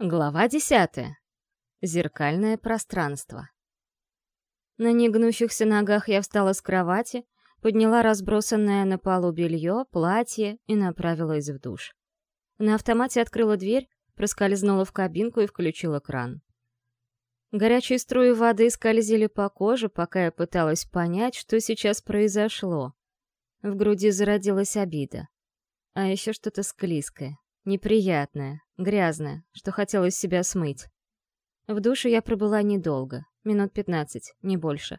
Глава десятая. Зеркальное пространство. На негнущихся ногах я встала с кровати, подняла разбросанное на полу белье, платье и направилась в душ. На автомате открыла дверь, проскользнула в кабинку и включила кран. Горячие струи воды скользили по коже, пока я пыталась понять, что сейчас произошло. В груди зародилась обида. А еще что-то склизкое, неприятное, грязная, что хотелось себя смыть. В душе я пробыла недолго, минут пятнадцать, не больше.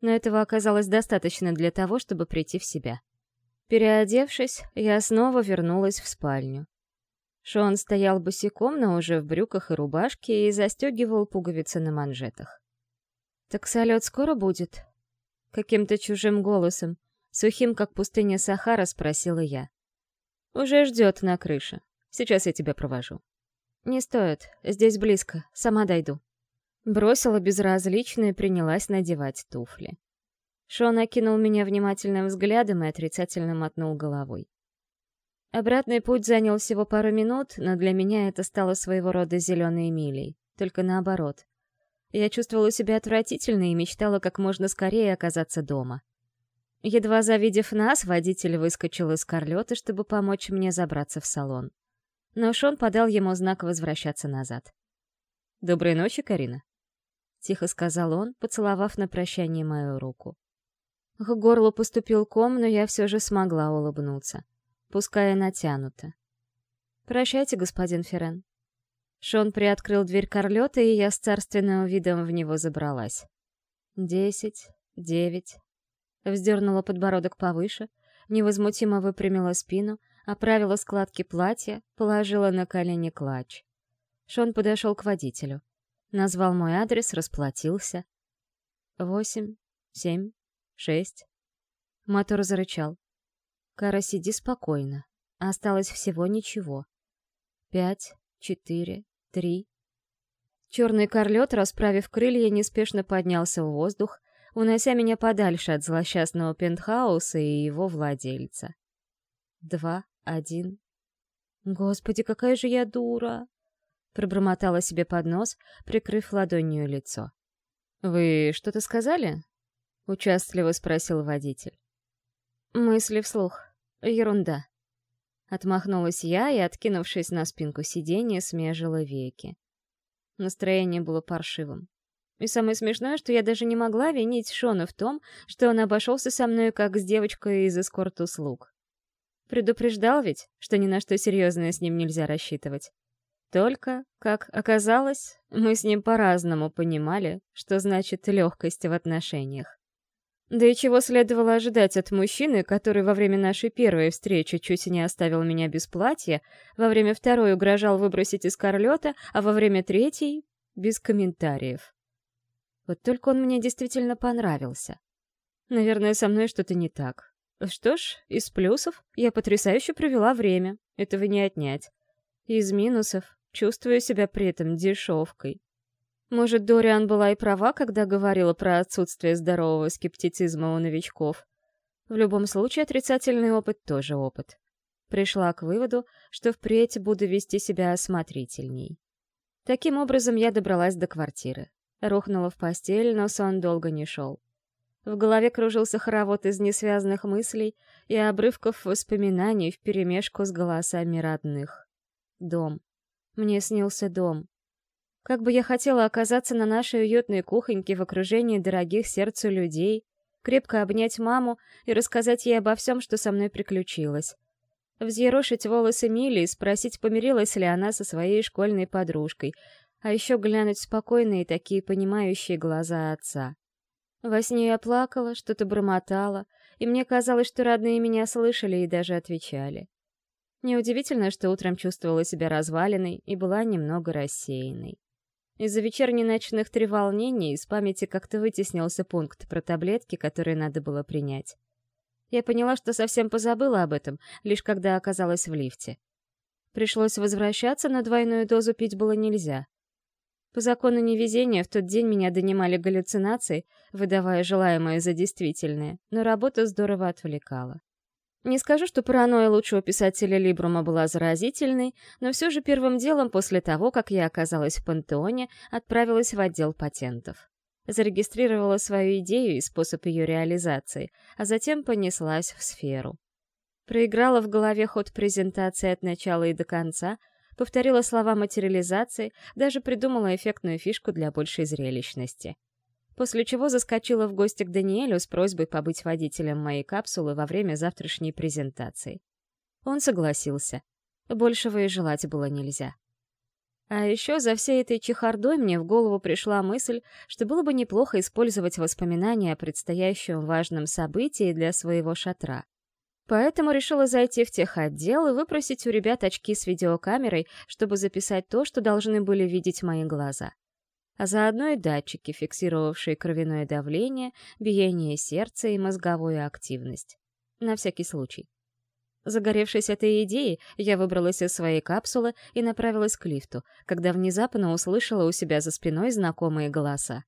Но этого оказалось достаточно для того, чтобы прийти в себя. Переодевшись, я снова вернулась в спальню. Шон стоял босиком, но уже в брюках и рубашке и застегивал пуговицы на манжетах. «Так салют скоро будет?» Каким-то чужим голосом, сухим, как пустыня Сахара, спросила я. «Уже ждет на крыше. Сейчас я тебя провожу». «Не стоит. Здесь близко. Сама дойду». Бросила безразлично и принялась надевать туфли. Шон окинул меня внимательным взглядом и отрицательно мотнул головой. Обратный путь занял всего пару минут, но для меня это стало своего рода зеленой милей, только наоборот. Я чувствовала себя отвратительно и мечтала как можно скорее оказаться дома. Едва завидев нас, водитель выскочил из карлета, чтобы помочь мне забраться в салон но Шон подал ему знак возвращаться назад. «Доброй ночи, Карина», — тихо сказал он, поцеловав на прощание мою руку. К горлу поступил ком, но я все же смогла улыбнуться, пускай и натянуто. «Прощайте, господин Ферен». Шон приоткрыл дверь корлета, и я с царственным видом в него забралась. «Десять, девять». Вздернула подбородок повыше, невозмутимо выпрямила спину — оправила складки платья, положила на колени клатч. Шон подошел к водителю. Назвал мой адрес, расплатился. Восемь, семь, шесть. Мотор зарычал. Кара, сиди спокойно. Осталось всего ничего. Пять, четыре, три. Черный корлет, расправив крылья, неспешно поднялся в воздух, унося меня подальше от злосчастного пентхауса и его владельца. Два, один. «Господи, какая же я дура!» Пробормотала себе под нос, прикрыв ладонью лицо. «Вы что-то сказали?» — участливо спросил водитель. «Мысли вслух. Ерунда». Отмахнулась я и, откинувшись на спинку сиденья, смежила веки. Настроение было паршивым. И самое смешное, что я даже не могла винить Шона в том, что он обошелся со мной как с девочкой из эскорт-услуг. Предупреждал ведь, что ни на что серьезное с ним нельзя рассчитывать. Только, как оказалось, мы с ним по-разному понимали, что значит легкость в отношениях. Да и чего следовало ожидать от мужчины, который во время нашей первой встречи чуть не оставил меня без платья, во время второй угрожал выбросить из корлета, а во время третьей — без комментариев. Вот только он мне действительно понравился. Наверное, со мной что-то не так. Что ж, из плюсов я потрясающе провела время, этого не отнять. Из минусов чувствую себя при этом дешевкой. Может, Дориан была и права, когда говорила про отсутствие здорового скептицизма у новичков. В любом случае, отрицательный опыт тоже опыт. Пришла к выводу, что впредь буду вести себя осмотрительней. Таким образом, я добралась до квартиры. Рухнула в постель, но сон долго не шел. В голове кружился хоровод из несвязанных мыслей и обрывков воспоминаний вперемешку с голосами родных. Дом. Мне снился дом. Как бы я хотела оказаться на нашей уютной кухоньке в окружении дорогих сердцу людей, крепко обнять маму и рассказать ей обо всем, что со мной приключилось. Взъерошить волосы Мили и спросить, помирилась ли она со своей школьной подружкой, а еще глянуть спокойные такие понимающие глаза отца. Во сне я плакала, что-то бормотала, и мне казалось, что родные меня слышали и даже отвечали. Неудивительно, что утром чувствовала себя разваленной и была немного рассеянной. Из-за вечерних ночных треволнений из памяти как-то вытеснился пункт про таблетки, которые надо было принять. Я поняла, что совсем позабыла об этом, лишь когда оказалась в лифте. Пришлось возвращаться, но двойную дозу пить было нельзя. По закону невезения в тот день меня донимали галлюцинации, выдавая желаемое за действительное, но работа здорово отвлекала. Не скажу, что паранойя лучшего писателя Либрума была заразительной, но все же первым делом после того, как я оказалась в пантеоне, отправилась в отдел патентов. Зарегистрировала свою идею и способ ее реализации, а затем понеслась в сферу. Проиграла в голове ход презентации от начала и до конца, повторила слова материализации, даже придумала эффектную фишку для большей зрелищности. После чего заскочила в гости к Даниэлю с просьбой побыть водителем моей капсулы во время завтрашней презентации. Он согласился. Большего и желать было нельзя. А еще за всей этой чехардой мне в голову пришла мысль, что было бы неплохо использовать воспоминания о предстоящем важном событии для своего шатра. Поэтому решила зайти в техотдел и выпросить у ребят очки с видеокамерой, чтобы записать то, что должны были видеть мои глаза. А заодно и датчики, фиксировавшие кровяное давление, биение сердца и мозговую активность. На всякий случай. Загоревшись этой идеей, я выбралась из своей капсулы и направилась к лифту, когда внезапно услышала у себя за спиной знакомые голоса.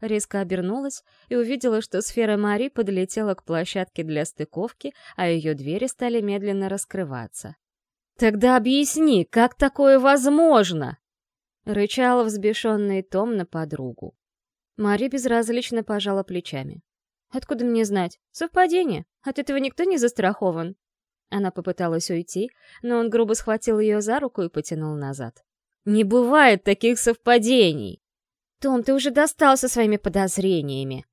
Резко обернулась и увидела, что сфера Мари подлетела к площадке для стыковки, а ее двери стали медленно раскрываться. «Тогда объясни, как такое возможно?» Рычала взбешенный Том на подругу. Мари безразлично пожала плечами. «Откуда мне знать? Совпадение. От этого никто не застрахован». Она попыталась уйти, но он грубо схватил ее за руку и потянул назад. «Не бывает таких совпадений!» «Том, ты уже достал со своими подозрениями!»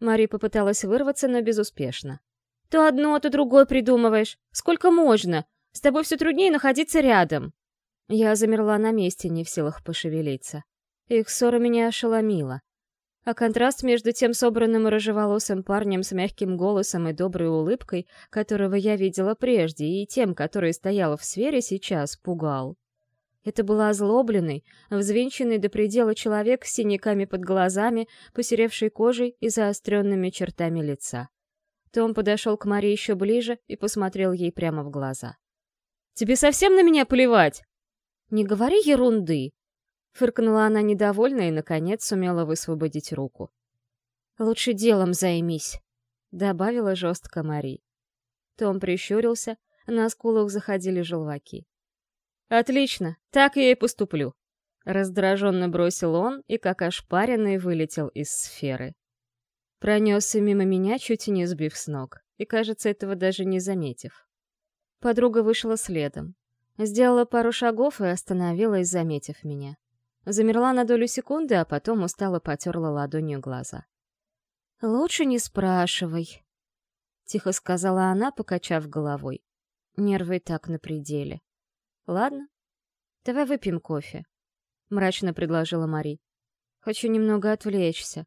Мари попыталась вырваться, но безуспешно. «То одно, то другое придумываешь. Сколько можно? С тобой все труднее находиться рядом!» Я замерла на месте, не в силах пошевелиться. Их ссора меня ошеломила. А контраст между тем собранным рыжеволосым парнем с мягким голосом и доброй улыбкой, которого я видела прежде, и тем, который стоял в сфере сейчас, пугал. Это был озлобленный, взвинченный до предела человек с синяками под глазами, посеревшей кожей и заостренными чертами лица. Том подошел к Маре еще ближе и посмотрел ей прямо в глаза. «Тебе совсем на меня плевать?» «Не говори ерунды!» Фыркнула она недовольно и, наконец, сумела высвободить руку. «Лучше делом займись», — добавила жестко Мари. Том прищурился, на скулах заходили желваки. «Отлично, так я и поступлю», — раздраженно бросил он и, как ошпаренный, вылетел из сферы. Пронесся мимо меня, чуть не сбив с ног, и, кажется, этого даже не заметив. Подруга вышла следом. Сделала пару шагов и остановилась, заметив меня. Замерла на долю секунды, а потом устало потерла ладонью глаза. «Лучше не спрашивай», — тихо сказала она, покачав головой. Нервы так на пределе. Ладно. Давай выпьем кофе, мрачно предложила Мари. Хочу немного отвлечься.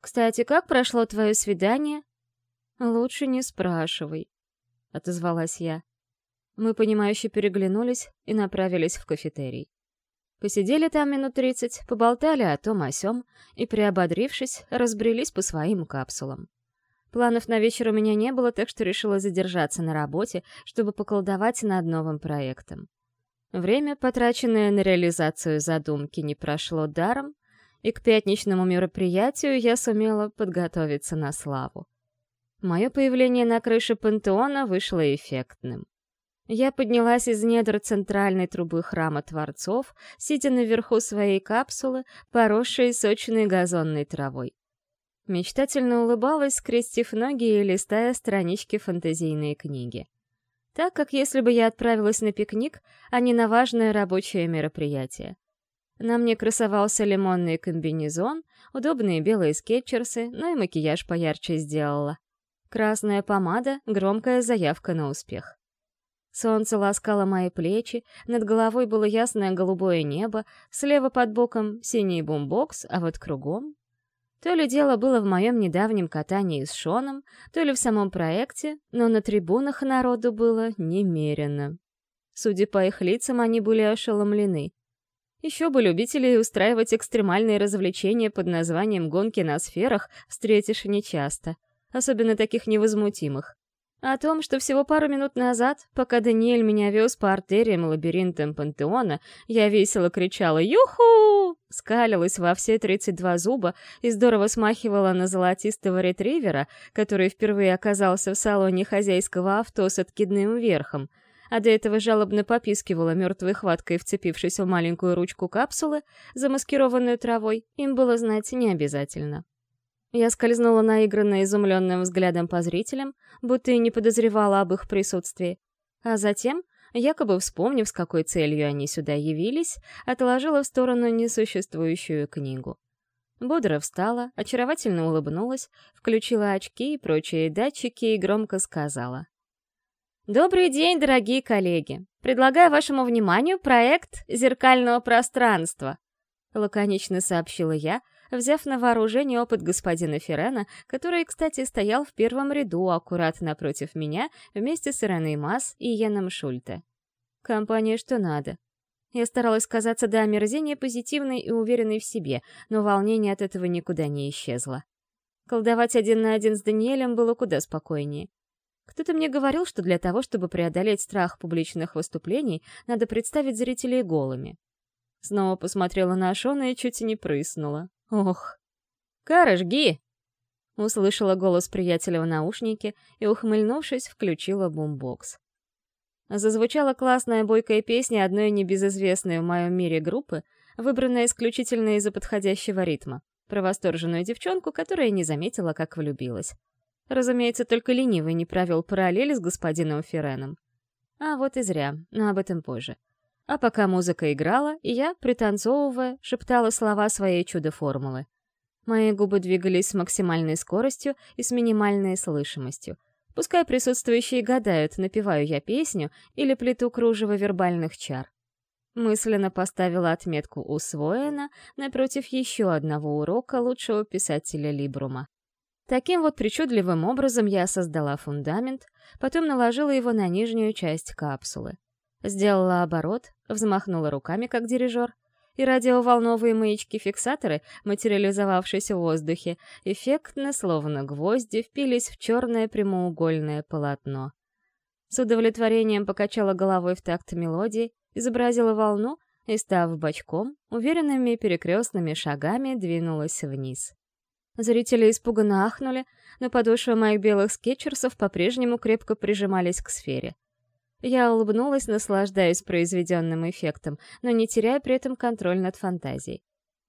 Кстати, как прошло твое свидание? Лучше не спрашивай, отозвалась я. Мы понимающе переглянулись и направились в кафетерий. Посидели там минут тридцать, поболтали о том о сём и, приободрившись, разбрелись по своим капсулам. Планов на вечер у меня не было, так что решила задержаться на работе, чтобы поколдовать над новым проектом. Время, потраченное на реализацию задумки, не прошло даром, и к пятничному мероприятию я сумела подготовиться на славу. Мое появление на крыше пантеона вышло эффектным. Я поднялась из недр центральной трубы храма Творцов, сидя наверху своей капсулы, поросшей сочной газонной травой. Мечтательно улыбалась, скрестив ноги и листая странички фантазийной книги. Так, как если бы я отправилась на пикник, а не на важное рабочее мероприятие. На мне красовался лимонный комбинезон, удобные белые скетчерсы, ну и макияж поярче сделала. Красная помада — громкая заявка на успех. Солнце ласкало мои плечи, над головой было ясное голубое небо, слева под боком синий бумбокс, а вот кругом то ли дело было в моем недавнем катании с Шоном, то ли в самом проекте, но на трибунах народу было немерено. Судя по их лицам, они были ошеломлены. Еще бы любителей устраивать экстремальные развлечения под названием «гонки на сферах» встретишь нечасто, особенно таких невозмутимых. О том, что всего пару минут назад, пока Даниэль меня вез по артериям и лабиринтам пантеона, я весело кричала «Юху!» скалилась во все 32 зуба и здорово смахивала на золотистого ретривера, который впервые оказался в салоне хозяйского авто с откидным верхом, а до этого жалобно попискивала мертвой хваткой, вцепившись в маленькую ручку капсулы, замаскированную травой, им было знать не обязательно. Я скользнула наигранно изумленным взглядом по зрителям, будто и не подозревала об их присутствии, а затем — якобы вспомнив, с какой целью они сюда явились, отложила в сторону несуществующую книгу. Бодро встала, очаровательно улыбнулась, включила очки и прочие датчики и громко сказала. «Добрый день, дорогие коллеги! Предлагаю вашему вниманию проект «Зеркального пространства», — лаконично сообщила я, взяв на вооружение опыт господина Феррена, который, кстати, стоял в первом ряду аккуратно напротив меня вместе с Иреной Масс и Йеном Шульте. Компания что надо. Я старалась казаться до омерзения позитивной и уверенной в себе, но волнение от этого никуда не исчезло. Колдовать один на один с Даниэлем было куда спокойнее. Кто-то мне говорил, что для того, чтобы преодолеть страх публичных выступлений, надо представить зрителей голыми. Снова посмотрела на Шона и чуть не прыснула. Ох. «Кара, жги!» Услышала голос приятеля в наушнике и, ухмыльнувшись, включила бумбокс. Зазвучала классная бойкая песня одной небезызвестной в моем мире группы, выбранная исключительно из-за подходящего ритма, про восторженную девчонку, которая не заметила, как влюбилась. Разумеется, только ленивый не провел параллели с господином Ференом. А вот и зря, но об этом позже. А пока музыка играла, я, пританцовывая, шептала слова своей чудо-формулы. Мои губы двигались с максимальной скоростью и с минимальной слышимостью. Пускай присутствующие гадают, напеваю я песню или плету кружево вербальных чар. Мысленно поставила отметку «Усвоено» напротив еще одного урока лучшего писателя Либрума. Таким вот причудливым образом я создала фундамент, потом наложила его на нижнюю часть капсулы. Сделала оборот, взмахнула руками, как дирижер, и радиоволновые маячки-фиксаторы, материализовавшиеся в воздухе, эффектно, словно гвозди, впились в черное прямоугольное полотно. С удовлетворением покачала головой в такт мелодии, изобразила волну и, став бочком, уверенными перекрестными шагами двинулась вниз. Зрители испуганно ахнули, но подошвы моих белых скетчерсов по-прежнему крепко прижимались к сфере — я улыбнулась, наслаждаясь произведенным эффектом, но не теряя при этом контроль над фантазией.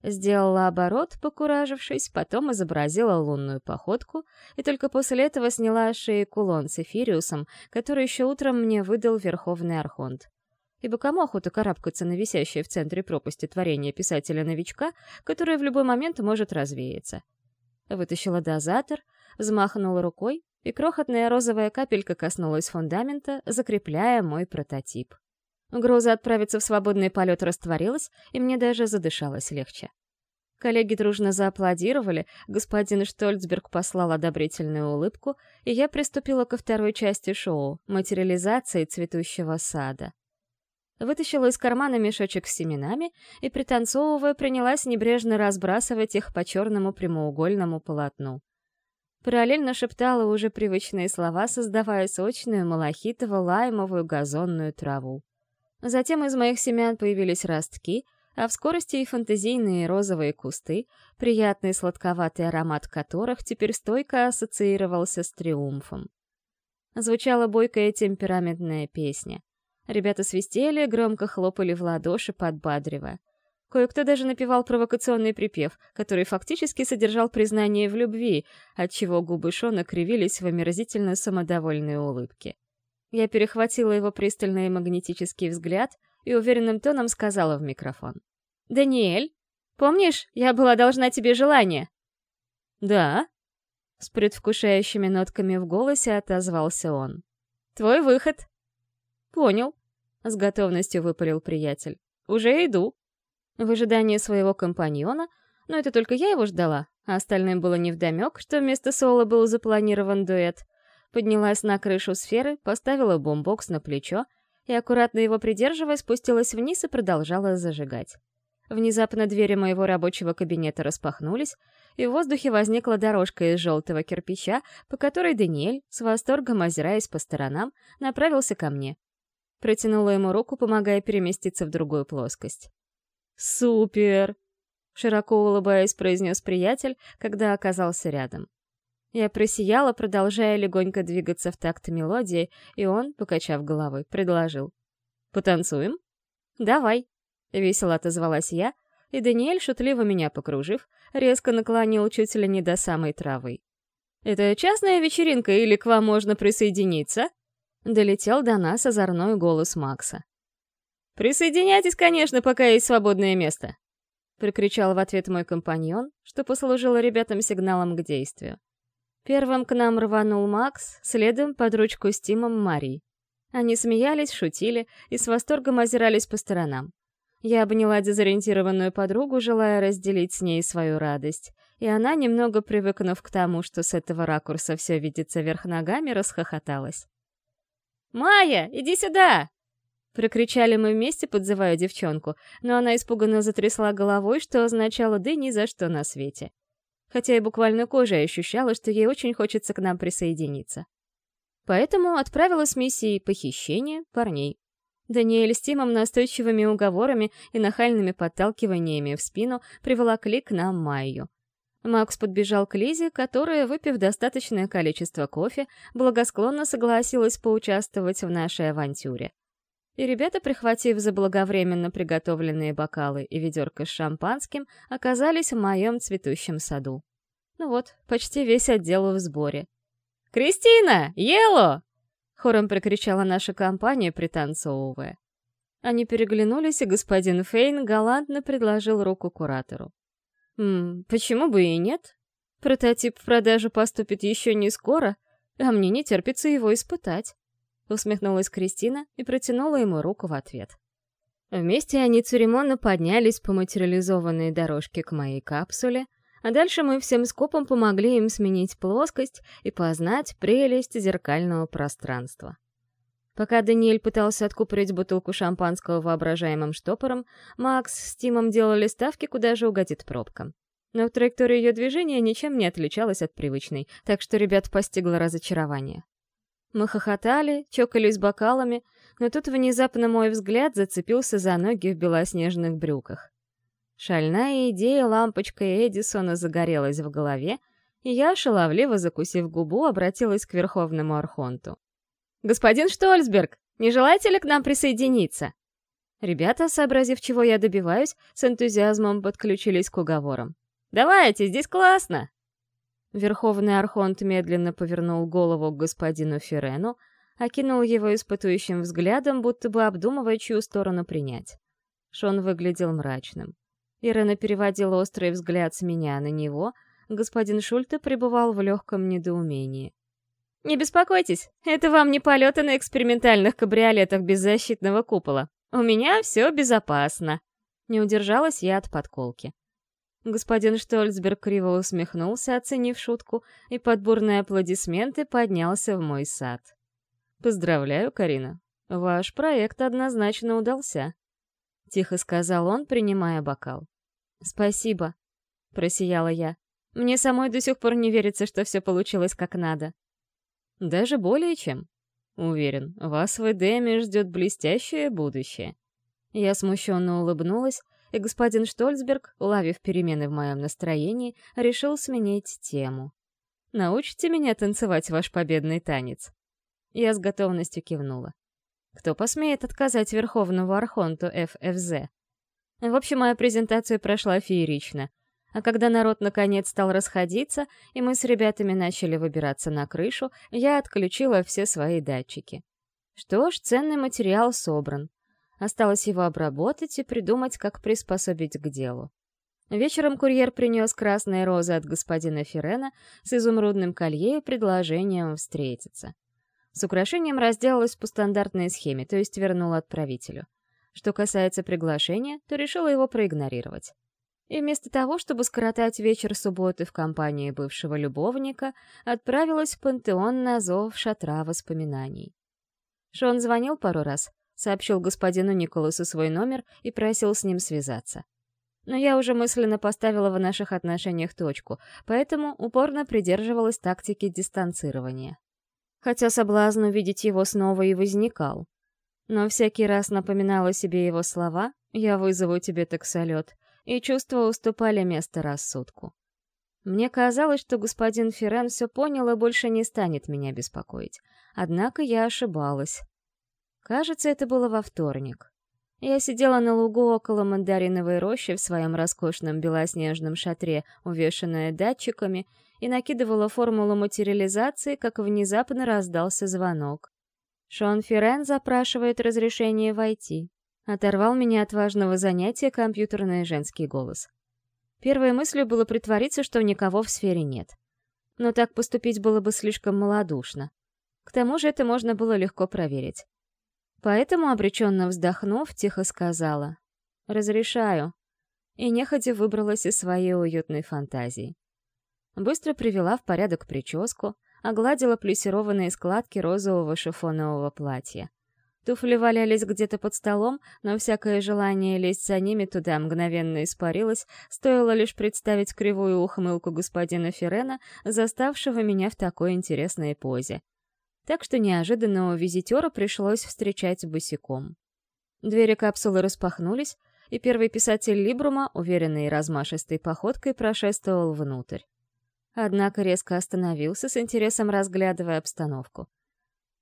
Сделала оборот, покуражившись, потом изобразила лунную походку и только после этого сняла с шеи кулон с эфириусом, который еще утром мне выдал Верховный Архонт. Ибо кому охота карабкаться на висящее в центре пропасти творение писателя-новичка, которое в любой момент может развеяться? Вытащила дозатор, взмахнула рукой, и крохотная розовая капелька коснулась фундамента, закрепляя мой прототип. Угроза отправиться в свободный полет растворилась, и мне даже задышалось легче. Коллеги дружно зааплодировали, господин Штольцберг послал одобрительную улыбку, и я приступила ко второй части шоу — материализации цветущего сада. Вытащила из кармана мешочек с семенами и, пританцовывая, принялась небрежно разбрасывать их по черному прямоугольному полотну. Параллельно шептала уже привычные слова, создавая сочную малахитово-лаймовую газонную траву. Затем из моих семян появились ростки, а в скорости и фантазийные розовые кусты, приятный сладковатый аромат которых теперь стойко ассоциировался с триумфом. Звучала бойкая темпераментная песня. Ребята свистели, громко хлопали в ладоши, подбадривая. Кое-кто даже напевал провокационный припев, который фактически содержал признание в любви, отчего губы Шона кривились в омерзительно самодовольной улыбке. Я перехватила его пристальный магнетический взгляд и уверенным тоном сказала в микрофон. «Даниэль, помнишь, я была должна тебе желание?» «Да», — с предвкушающими нотками в голосе отозвался он. «Твой выход». «Понял», — с готовностью выпалил приятель. «Уже иду». В ожидании своего компаньона, но это только я его ждала, а остальным было невдомек, что вместо соло был запланирован дуэт. Поднялась на крышу сферы, поставила бомбокс на плечо и, аккуратно его придерживая, спустилась вниз и продолжала зажигать. Внезапно двери моего рабочего кабинета распахнулись, и в воздухе возникла дорожка из желтого кирпича, по которой Даниэль, с восторгом озираясь по сторонам, направился ко мне. Протянула ему руку, помогая переместиться в другую плоскость. «Супер!» широко улыбаясь, произнес приятель, когда оказался рядом. Я просияла, продолжая легонько двигаться в такт мелодии, и он, покачав головой, предложил. «Потанцуем?» «Давай», — весело отозвалась я, и Даниэль, шутливо меня покружив, резко наклонил чуть ли не до самой травы. «Это частная вечеринка или к вам можно присоединиться?» Долетел до нас озорной голос Макса. «Присоединяйтесь, конечно, пока есть свободное место!» Прикричал в ответ мой компаньон, что послужило ребятам сигналом к действию. Первым к нам рванул Макс, следом под ручку с Тимом Марий. Они смеялись, шутили и с восторгом озирались по сторонам. Я обняла дезориентированную подругу, желая разделить с ней свою радость, и она, немного привыкнув к тому, что с этого ракурса все видится вверх ногами, расхохоталась. «Майя, иди сюда!» Прокричали мы вместе, подзывая девчонку, но она испуганно затрясла головой, что означало «да ни за что на свете». Хотя и буквально кожей ощущала, что ей очень хочется к нам присоединиться. Поэтому отправила с миссией похищения парней. Даниэль с Тимом настойчивыми уговорами и нахальными подталкиваниями в спину приволокли к нам Майю. Макс подбежал к Лизе, которая, выпив достаточное количество кофе, благосклонно согласилась поучаствовать в нашей авантюре. И ребята, прихватив заблаговременно приготовленные бокалы и ведерко с шампанским, оказались в моем цветущем саду. Ну вот, почти весь отдел в сборе. «Кристина! Ело!» — хором прикричала наша компания, пританцовывая. Они переглянулись, и господин Фейн галантно предложил руку куратору. «М почему бы и нет? Прототип в продажу поступит еще не скоро, а мне не терпится его испытать». Усмехнулась Кристина и протянула ему руку в ответ. Вместе они церемонно поднялись по материализованной дорожке к моей капсуле, а дальше мы всем скопом помогли им сменить плоскость и познать прелесть зеркального пространства. Пока Даниэль пытался откупорить бутылку шампанского воображаемым штопором, Макс с Тимом делали ставки, куда же угодит пробка. Но траектория ее движения ничем не отличалась от привычной, так что ребят постигло разочарование. Мы хохотали, чокались бокалами, но тут внезапно мой взгляд зацепился за ноги в белоснежных брюках. Шальная идея лампочкой Эдисона загорелась в голове, и я, шаловливо закусив губу, обратилась к Верховному Архонту. «Господин Штольцберг, не желаете ли к нам присоединиться?» Ребята, сообразив, чего я добиваюсь, с энтузиазмом подключились к уговорам. «Давайте, здесь классно!» Верховный Архонт медленно повернул голову к господину Ферену, окинул его испытующим взглядом, будто бы обдумывая, чью сторону принять. Шон выглядел мрачным. Ирена переводила острый взгляд с меня на него, господин Шульте пребывал в легком недоумении. «Не беспокойтесь, это вам не полеты на экспериментальных кабриолетах без защитного купола. У меня все безопасно». Не удержалась я от подколки. Господин Штольцберг криво усмехнулся, оценив шутку, и под бурные аплодисменты поднялся в мой сад. «Поздравляю, Карина. Ваш проект однозначно удался», — тихо сказал он, принимая бокал. «Спасибо», — просияла я. «Мне самой до сих пор не верится, что все получилось как надо». «Даже более чем. Уверен, вас в Эдеме ждет блестящее будущее». Я смущенно улыбнулась, господин Штольцберг, уловив перемены в моем настроении, решил сменить тему. «Научите меня танцевать ваш победный танец?» Я с готовностью кивнула. Кто посмеет отказать Верховному Архонту ФФЗ? В общем, моя презентация прошла феерично. А когда народ наконец стал расходиться, и мы с ребятами начали выбираться на крышу, я отключила все свои датчики. Что ж, ценный материал собран. Осталось его обработать и придумать, как приспособить к делу. Вечером курьер принес красные розы от господина Ферена с изумрудным колье и предложением встретиться. С украшением разделалась по стандартной схеме, то есть вернула отправителю. Что касается приглашения, то решила его проигнорировать. И вместо того, чтобы скоротать вечер субботы в компании бывшего любовника, отправилась в пантеон на зов шатра воспоминаний. Шон звонил пару раз, сообщил господину Николасу свой номер и просил с ним связаться. Но я уже мысленно поставила в наших отношениях точку, поэтому упорно придерживалась тактики дистанцирования. Хотя соблазн увидеть его снова и возникал. Но всякий раз напоминала себе его слова «Я вызову тебе таксолет», и чувства уступали место рассудку. Мне казалось, что господин Феррен все понял и больше не станет меня беспокоить. Однако я ошибалась. Кажется, это было во вторник. Я сидела на лугу около мандариновой рощи в своем роскошном белоснежном шатре, увешанная датчиками, и накидывала формулу материализации, как внезапно раздался звонок. Шон Ферен запрашивает разрешение войти. Оторвал меня от важного занятия компьютерный женский голос. Первой мыслью было притвориться, что никого в сфере нет. Но так поступить было бы слишком малодушно. К тому же это можно было легко проверить. Поэтому, обреченно вздохнув, тихо сказала «Разрешаю», и нехотя выбралась из своей уютной фантазии. Быстро привела в порядок прическу, огладила плюсированные складки розового шифонового платья. Туфли валялись где-то под столом, но всякое желание лезть за ними туда мгновенно испарилось, стоило лишь представить кривую ухмылку господина Ферена, заставшего меня в такой интересной позе так что неожиданного визитера пришлось встречать босиком. Двери капсулы распахнулись, и первый писатель Либрума, уверенной и размашистой походкой, прошествовал внутрь. Однако резко остановился, с интересом разглядывая обстановку.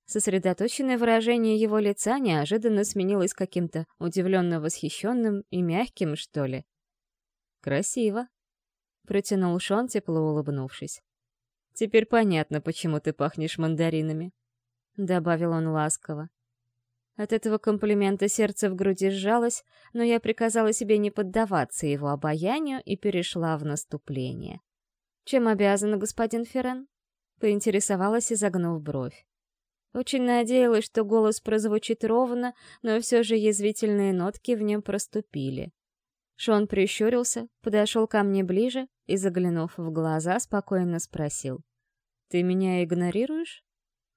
Сосредоточенное выражение его лица неожиданно сменилось каким-то удивленно восхищенным и мягким, что ли. «Красиво», — протянул Шон, тепло улыбнувшись. «Теперь понятно, почему ты пахнешь мандаринами», — добавил он ласково. От этого комплимента сердце в груди сжалось, но я приказала себе не поддаваться его обаянию и перешла в наступление. «Чем обязана, господин Ферен?» — поинтересовалась, изогнув бровь. Очень надеялась, что голос прозвучит ровно, но все же язвительные нотки в нем проступили. Шон прищурился, подошел ко мне ближе и, заглянув в глаза, спокойно спросил. «Ты меня игнорируешь?»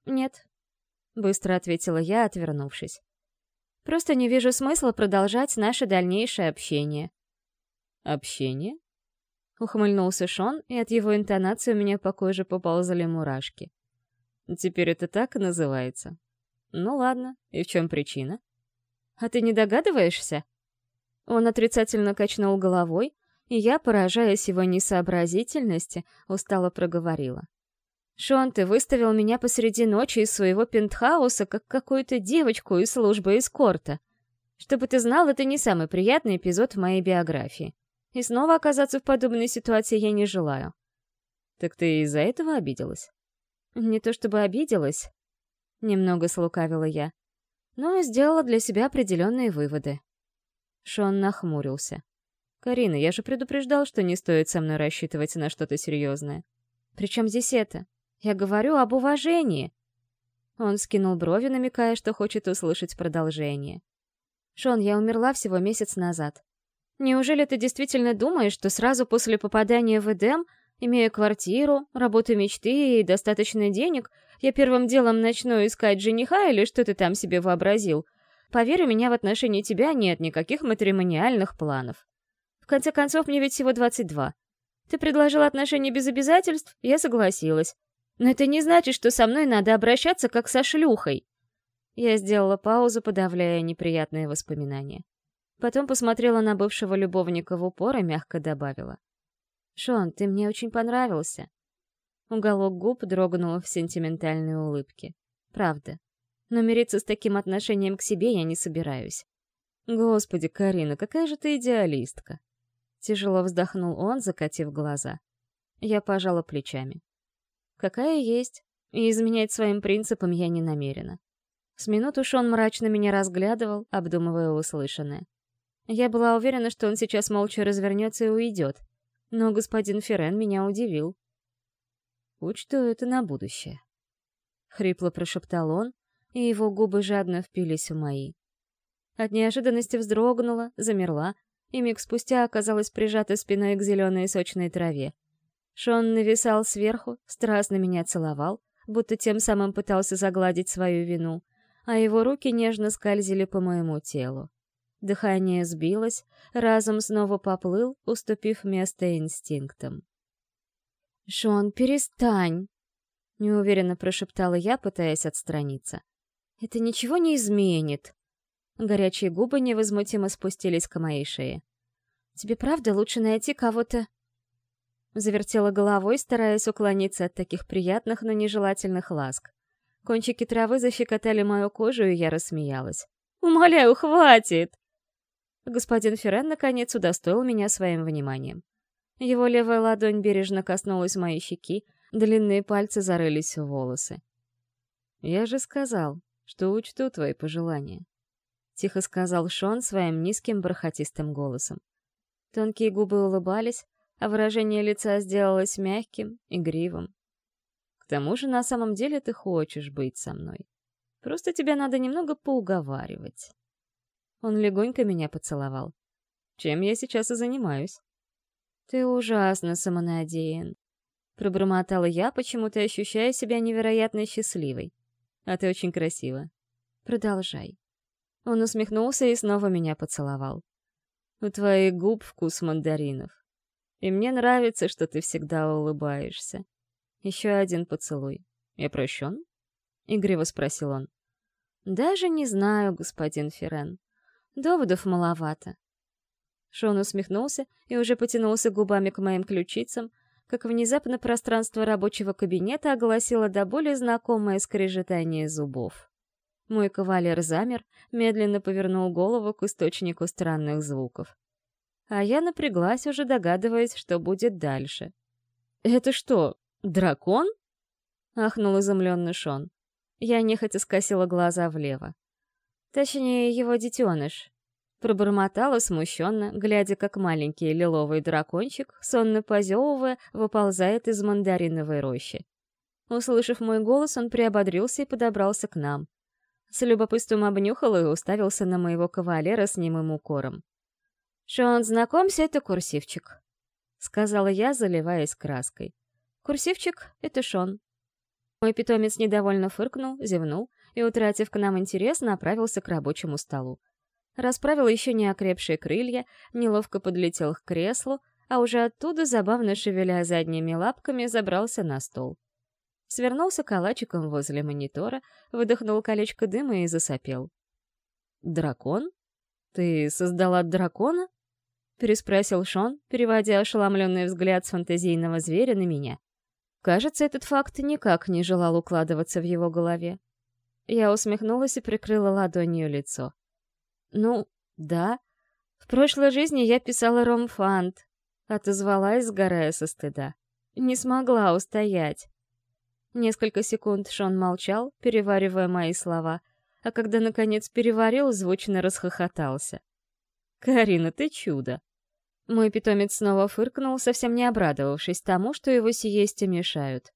«Нет», — быстро ответила я, отвернувшись. «Просто не вижу смысла продолжать наше дальнейшее общение». «Общение?» — ухмыльнулся Шон, и от его интонации у меня по коже поползали мурашки. «Теперь это так и называется?» «Ну ладно, и в чем причина?» «А ты не догадываешься?» Он отрицательно качнул головой, и я, поражаясь его несообразительности, устало проговорила. «Шон, ты выставил меня посреди ночи из своего пентхауса, как какую-то девочку из службы эскорта. Чтобы ты знал, это не самый приятный эпизод в моей биографии. И снова оказаться в подобной ситуации я не желаю». «Так ты из-за этого обиделась?» «Не то чтобы обиделась», — немного слукавила я, но сделала для себя определенные выводы. Шон нахмурился. «Карина, я же предупреждал, что не стоит со мной рассчитывать на что-то серьезное. Причем здесь это? Я говорю об уважении!» Он скинул брови, намекая, что хочет услышать продолжение. «Шон, я умерла всего месяц назад. Неужели ты действительно думаешь, что сразу после попадания в Эдем, имея квартиру, работу мечты и достаточно денег, я первым делом начну искать жениха или что ты там себе вообразил? Поверь, у меня в отношении тебя нет никаких матримониальных планов конце концов, мне ведь всего 22. Ты предложил отношения без обязательств, я согласилась. Но это не значит, что со мной надо обращаться как со шлюхой. Я сделала паузу, подавляя неприятные воспоминания. Потом посмотрела на бывшего любовника в упор и мягко добавила. «Шон, ты мне очень понравился». Уголок губ дрогнул в сентиментальной улыбке. «Правда. Но мириться с таким отношением к себе я не собираюсь». «Господи, Карина, какая же ты идеалистка!» Тяжело вздохнул он, закатив глаза. Я пожала плечами. Какая есть, и изменять своим принципам я не намерена. С минуту Шон мрачно меня разглядывал, обдумывая услышанное. Я была уверена, что он сейчас молча развернется и уйдет. Но господин Ферен меня удивил. «Учту это на будущее», — хрипло прошептал он, и его губы жадно впились в мои. От неожиданности вздрогнула, замерла, и миг спустя оказалась прижата спиной к зеленой сочной траве. Шон нависал сверху, страстно меня целовал, будто тем самым пытался загладить свою вину, а его руки нежно скользили по моему телу. Дыхание сбилось, разум снова поплыл, уступив место инстинктам. «Шон, перестань!» — неуверенно прошептала я, пытаясь отстраниться. «Это ничего не изменит!» Горячие губы невозмутимо спустились к моей шее. Тебе правда лучше найти кого-то...» Завертела головой, стараясь уклониться от таких приятных, но нежелательных ласк. Кончики травы защекотали мою кожу, и я рассмеялась. «Умоляю, хватит!» Господин Феррен наконец удостоил меня своим вниманием. Его левая ладонь бережно коснулась моей щеки, длинные пальцы зарылись в волосы. «Я же сказал, что учту твои пожелания», — тихо сказал Шон своим низким бархатистым голосом. Тонкие губы улыбались, а выражение лица сделалось мягким, игривым. «К тому же на самом деле ты хочешь быть со мной. Просто тебе надо немного поуговаривать». Он легонько меня поцеловал. «Чем я сейчас и занимаюсь?» «Ты ужасно самонадеян», — пробормотала я, почему-то ощущая себя невероятно счастливой. «А ты очень красива. Продолжай». Он усмехнулся и снова меня поцеловал. «У твоих губ вкус мандаринов. И мне нравится, что ты всегда улыбаешься. Еще один поцелуй. Я прощен?» — игриво спросил он. «Даже не знаю, господин Ферен. Доводов маловато. Шон усмехнулся и уже потянулся губами к моим ключицам, как внезапно пространство рабочего кабинета огласило до боли знакомое скрежетание зубов. Мой кавалер замер, медленно повернул голову к источнику странных звуков. А я напряглась, уже догадываясь, что будет дальше. «Это что, дракон?» — ахнул изумленный Шон. Я нехотя скосила глаза влево. Точнее, его детеныш. Пробормотала смущенно, глядя, как маленький лиловый дракончик, сонно позевывая, выползает из мандариновой рощи. Услышав мой голос, он приободрился и подобрался к нам. С любопытством обнюхал и уставился на моего кавалера с немым укором. «Шон, знакомься, это курсивчик», — сказала я, заливаясь краской. «Курсивчик — это Шон». Мой питомец недовольно фыркнул, зевнул и, утратив к нам интерес, направился к рабочему столу расправил еще не окрепшие крылья, неловко подлетел к креслу, а уже оттуда, забавно шевеля задними лапками, забрался на стол. Свернулся калачиком возле монитора, выдохнул колечко дыма и засопел. «Дракон? Ты создала дракона?» — переспросил Шон, переводя ошеломленный взгляд с фантазийного зверя на меня. Кажется, этот факт никак не желал укладываться в его голове. Я усмехнулась и прикрыла ладонью лицо. «Ну, да. В прошлой жизни я писала ромфант», — отозвалась, сгорая со стыда. «Не смогла устоять». Несколько секунд Шон молчал, переваривая мои слова, а когда, наконец, переварил, звучно расхохотался. «Карина, ты чудо!» Мой питомец снова фыркнул, совсем не обрадовавшись тому, что его сиесте мешают.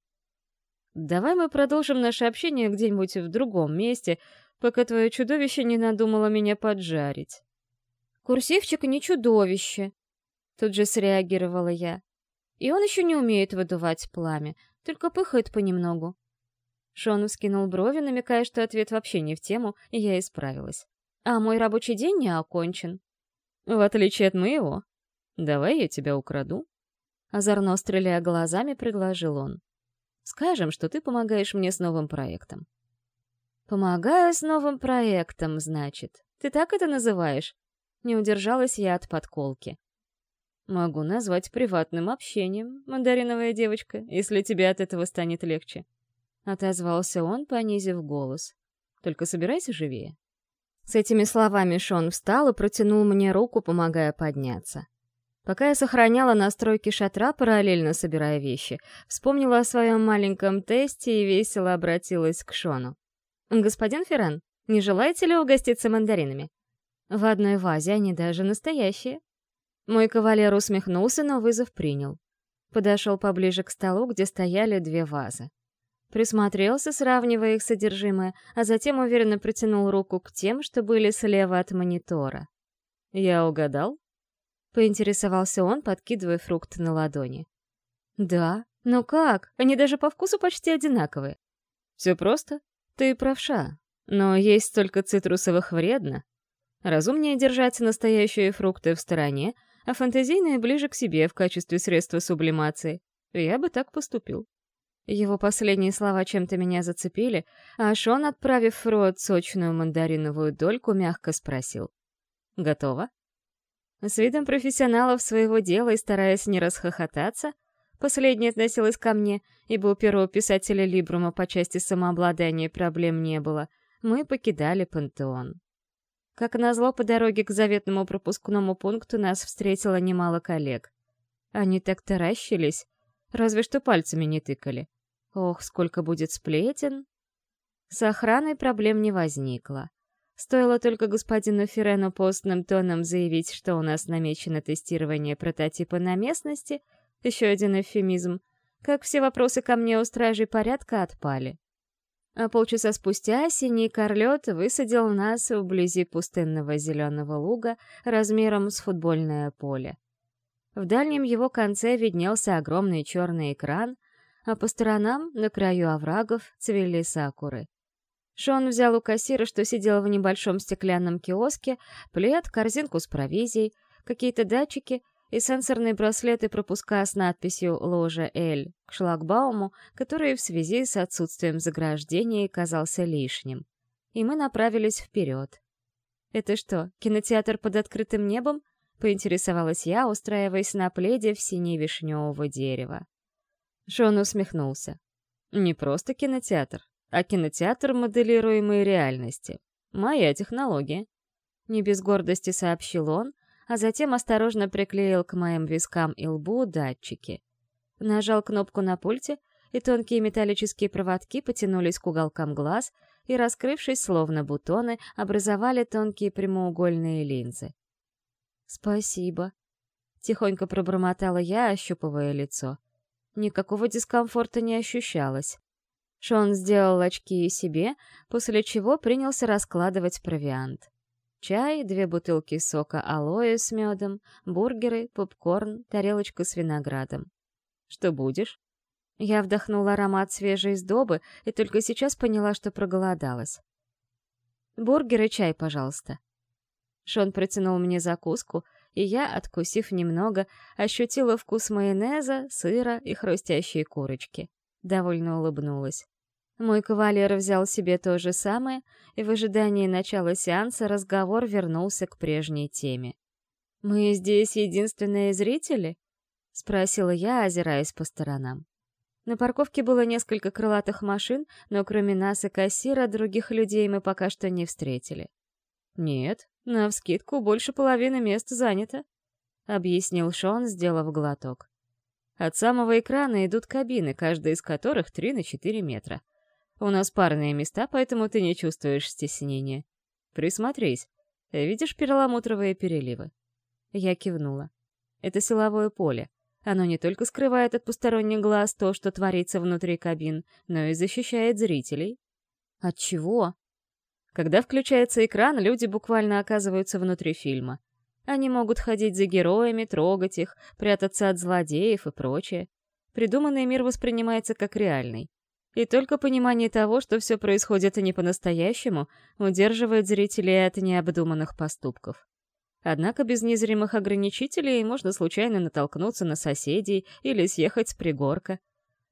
«Давай мы продолжим наше общение где-нибудь в другом месте, пока твое чудовище не надумало меня поджарить. Курсивчик не чудовище, тут же среагировала я. И он еще не умеет выдувать пламя, только пыхает понемногу. Шон вскинул брови, намекая, что ответ вообще не в тему, и я исправилась. А мой рабочий день не окончен. В отличие от моего. Давай я тебя украду. Озорно стреляя глазами, предложил он. Скажем, что ты помогаешь мне с новым проектом. «Помогаю с новым проектом, значит. Ты так это называешь?» Не удержалась я от подколки. «Могу назвать приватным общением, мандариновая девочка, если тебе от этого станет легче». Отозвался он, понизив голос. «Только собирайся живее». С этими словами Шон встал и протянул мне руку, помогая подняться. Пока я сохраняла настройки шатра, параллельно собирая вещи, вспомнила о своем маленьком тесте и весело обратилась к Шону. «Господин Ферран, не желаете ли угоститься мандаринами? В одной вазе они даже настоящие». Мой кавалер усмехнулся, но вызов принял. Подошел поближе к столу, где стояли две вазы. Присмотрелся, сравнивая их содержимое, а затем уверенно протянул руку к тем, что были слева от монитора. «Я угадал?» — поинтересовался он, подкидывая фрукт на ладони. «Да? Ну как? Они даже по вкусу почти одинаковые. Все просто. Ты правша, но есть столько цитрусовых вредно. Разумнее держать настоящие фрукты в стороне, а фантазийные ближе к себе в качестве средства сублимации. Я бы так поступил. Его последние слова чем-то меня зацепили, а Шон, отправив в рот сочную мандариновую дольку, мягко спросил. «Готово?» С видом профессионалов своего дела и стараясь не расхохотаться, последняя относилась ко мне, ибо у первого писателя Либрума по части самообладания проблем не было, мы покидали пантеон. Как назло, по дороге к заветному пропускному пункту нас встретило немало коллег. Они так таращились, разве что пальцами не тыкали. Ох, сколько будет сплетен! С охраной проблем не возникло. Стоило только господину Ферену постным тоном заявить, что у нас намечено тестирование прототипа на местности, еще один эвфемизм, как все вопросы ко мне у стражей порядка отпали. А полчаса спустя синий корлет высадил нас вблизи пустынного зеленого луга размером с футбольное поле. В дальнем его конце виднелся огромный черный экран, а по сторонам, на краю оврагов, цвели сакуры. Шон взял у кассира, что сидел в небольшом стеклянном киоске, плед, корзинку с провизией, какие-то датчики и сенсорные браслеты пропуска с надписью «Ложа Л» к шлагбауму, который в связи с отсутствием заграждения казался лишним. И мы направились вперед. «Это что, кинотеатр под открытым небом?» — поинтересовалась я, устраиваясь на пледе в синей вишневого дерева. Шон усмехнулся. «Не просто кинотеатр а кинотеатр моделируемой реальности. Моя технология. Не без гордости сообщил он, а затем осторожно приклеил к моим вискам и лбу датчики. Нажал кнопку на пульте, и тонкие металлические проводки потянулись к уголкам глаз и, раскрывшись словно бутоны, образовали тонкие прямоугольные линзы. «Спасибо», — тихонько пробормотала я, ощупывая лицо. Никакого дискомфорта не ощущалось. Шон сделал очки и себе, после чего принялся раскладывать провиант. Чай, две бутылки сока алоэ с медом, бургеры, попкорн, тарелочка с виноградом. «Что будешь?» Я вдохнула аромат свежей сдобы и только сейчас поняла, что проголодалась. «Бургер и чай, пожалуйста». Шон протянул мне закуску, и я, откусив немного, ощутила вкус майонеза, сыра и хрустящей курочки. Довольно улыбнулась. Мой кавалер взял себе то же самое, и в ожидании начала сеанса разговор вернулся к прежней теме. «Мы здесь единственные зрители?» — спросила я, озираясь по сторонам. На парковке было несколько крылатых машин, но кроме нас и кассира других людей мы пока что не встретили. «Нет, навскидку больше половины мест занято», — объяснил Шон, сделав глоток. От самого экрана идут кабины, каждая из которых 3 на 4 метра. У нас парные места, поэтому ты не чувствуешь стеснения. Присмотрись. Видишь перламутровые переливы?» Я кивнула. «Это силовое поле. Оно не только скрывает от посторонних глаз то, что творится внутри кабин, но и защищает зрителей». «От чего?» Когда включается экран, люди буквально оказываются внутри фильма. Они могут ходить за героями, трогать их, прятаться от злодеев и прочее. Придуманный мир воспринимается как реальный. И только понимание того, что все происходит не по-настоящему, удерживает зрителей от необдуманных поступков. Однако без незримых ограничителей можно случайно натолкнуться на соседей или съехать с пригорка.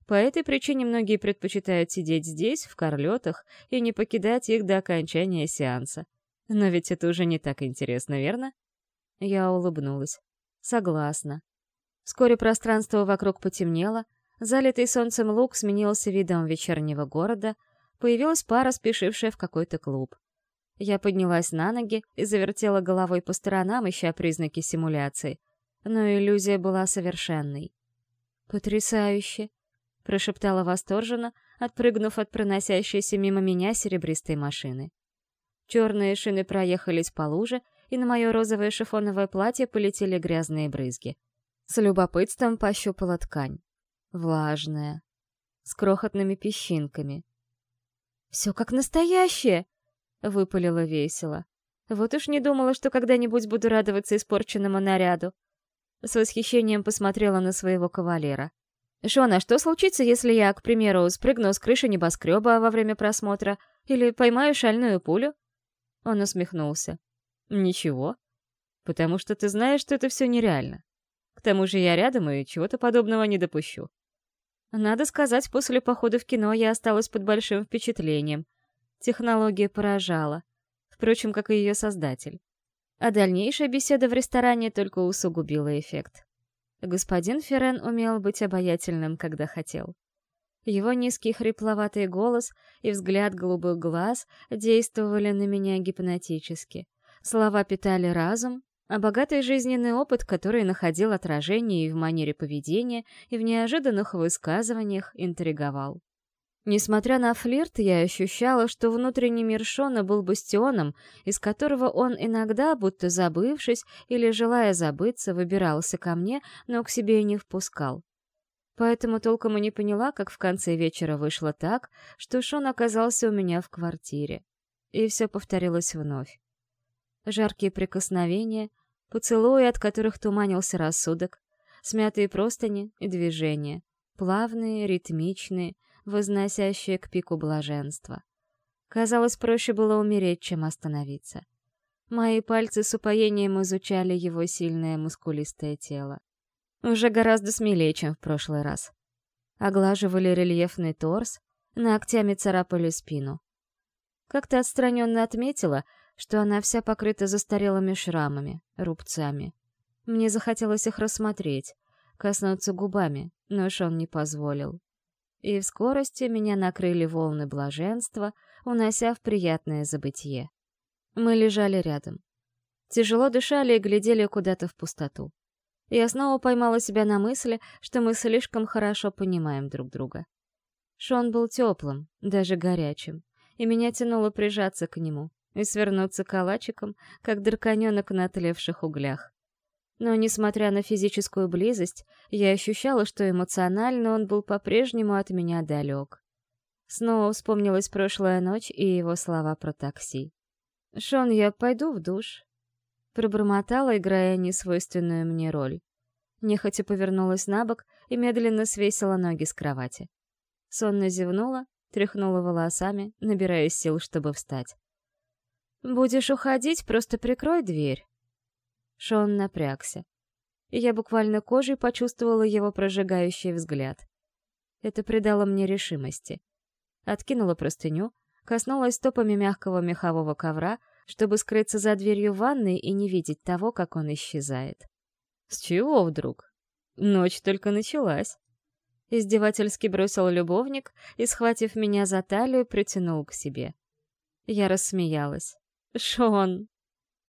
По этой причине многие предпочитают сидеть здесь, в корлетах, и не покидать их до окончания сеанса. Но ведь это уже не так интересно, верно? Я улыбнулась. Согласна. Вскоре пространство вокруг потемнело, Залитый солнцем луг сменился видом вечернего города, появилась пара, спешившая в какой-то клуб. Я поднялась на ноги и завертела головой по сторонам, ища признаки симуляции. Но иллюзия была совершенной. «Потрясающе!» — прошептала восторженно, отпрыгнув от проносящейся мимо меня серебристой машины. Черные шины проехались по луже, и на мое розовое шифоновое платье полетели грязные брызги. С любопытством пощупала ткань влажная, с крохотными песчинками. «Все как настоящее!» — выпалила весело. Вот уж не думала, что когда-нибудь буду радоваться испорченному наряду. С восхищением посмотрела на своего кавалера. «Шон, а что случится, если я, к примеру, спрыгну с крыши небоскреба во время просмотра или поймаю шальную пулю?» Он усмехнулся. «Ничего, потому что ты знаешь, что это все нереально. К тому же я рядом и чего-то подобного не допущу. Надо сказать, после похода в кино я осталась под большим впечатлением. Технология поражала. Впрочем, как и ее создатель. А дальнейшая беседа в ресторане только усугубила эффект. Господин Ферен умел быть обаятельным, когда хотел. Его низкий хрипловатый голос и взгляд голубых глаз действовали на меня гипнотически. Слова питали разум, а богатый жизненный опыт, который находил отражение и в манере поведения, и в неожиданных высказываниях, интриговал. Несмотря на флирт, я ощущала, что внутренний мир Шона был бастионом, из которого он иногда, будто забывшись или желая забыться, выбирался ко мне, но к себе не впускал. Поэтому толком и не поняла, как в конце вечера вышло так, что Шон оказался у меня в квартире. И все повторилось вновь. Жаркие прикосновения, поцелуи, от которых туманился рассудок, смятые простыни и движения, плавные, ритмичные, возносящие к пику блаженства. Казалось, проще было умереть, чем остановиться. Мои пальцы с упоением изучали его сильное мускулистое тело. Уже гораздо смелее, чем в прошлый раз. Оглаживали рельефный торс, ногтями царапали спину. Как-то отстраненно отметила, что она вся покрыта застарелыми шрамами, рубцами. Мне захотелось их рассмотреть, коснуться губами, но Шон не позволил. И в скорости меня накрыли волны блаженства, унося в приятное забытье. Мы лежали рядом. Тяжело дышали и глядели куда-то в пустоту. Я снова поймала себя на мысли, что мы слишком хорошо понимаем друг друга. Шон был теплым, даже горячим, и меня тянуло прижаться к нему и свернуться калачиком, как драконенок на тлевших углях. Но, несмотря на физическую близость, я ощущала, что эмоционально он был по-прежнему от меня далек. Снова вспомнилась прошлая ночь и его слова про такси. «Шон, я пойду в душ. Пробормотала, играя несвойственную мне роль. Нехотя повернулась на бок и медленно свесила ноги с кровати. Сонно зевнула, тряхнула волосами, набираясь сил, чтобы встать. «Будешь уходить, просто прикрой дверь». Шон напрягся. Я буквально кожей почувствовала его прожигающий взгляд. Это придало мне решимости. Откинула простыню, коснулась стопами мягкого мехового ковра — чтобы скрыться за дверью ванной и не видеть того, как он исчезает. С чего вдруг? Ночь только началась. Издевательски бросил любовник и, схватив меня за талию, притянул к себе. Я рассмеялась. «Шон,